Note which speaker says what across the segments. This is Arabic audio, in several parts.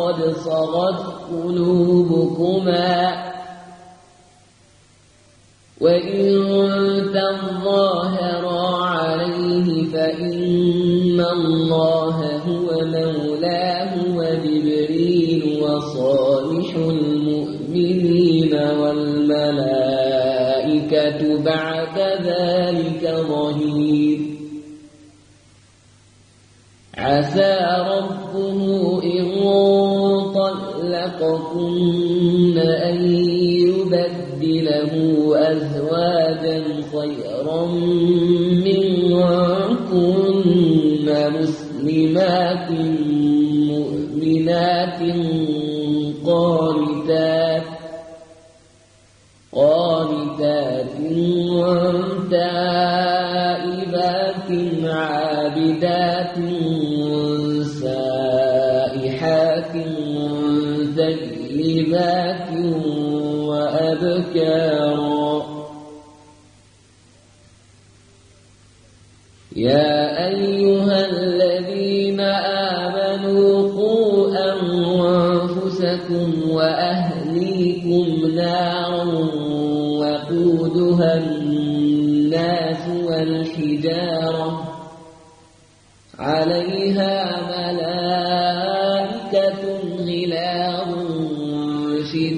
Speaker 1: فقد صغت قلوبكما. وإن تظاهرا عليه فإن الله هو مولاه وجبريل وصالح المؤمنين والملائكة. بعد ذلك ظهير. عسى ربه إن طلقكن أن يبدله أزواجا خيرا منكن مسلمات مؤمنات قانتات قانتات تائبات عابدات. ثيبات وأبكارا. يا أيها الذين آمنوا قوا أنفسكم وأهليكم نارا وقودها الناس والحجارة عليها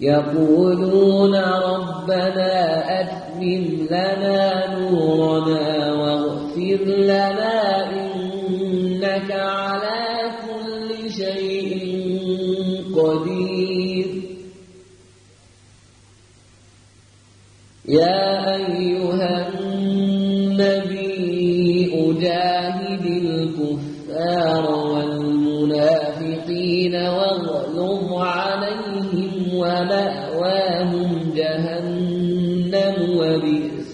Speaker 1: يقولون ربنا أتمم لنا نورنا واغفر لنا إنك على كل شيء قدير. يا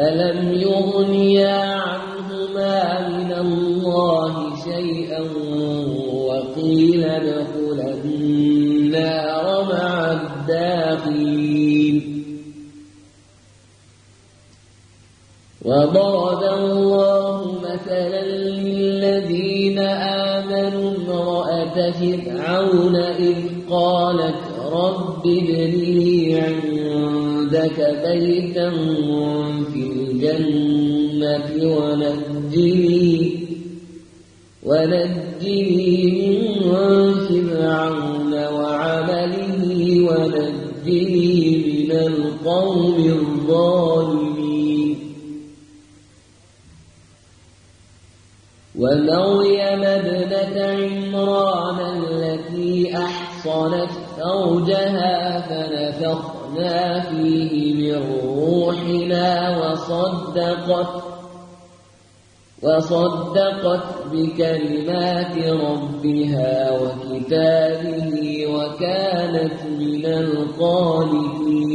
Speaker 1: فلم يغنيا عنهما من الله شيئا وقيل ادخلا النار مع الداخلين وضرب الله مثلا للذين آمنوا امرأة فرعون إذ قالت رب ابن لي عندك بيتا في الجنة ونجني ونجني من فرعون وعمله ونجني من القوم الظالمين. ومريم ابنة عمران التي أحصنت فرجها فنفخنا فيه من روحنا وصدقت وصدقت بكلمات ربها وكتابه وكانت من القانتين.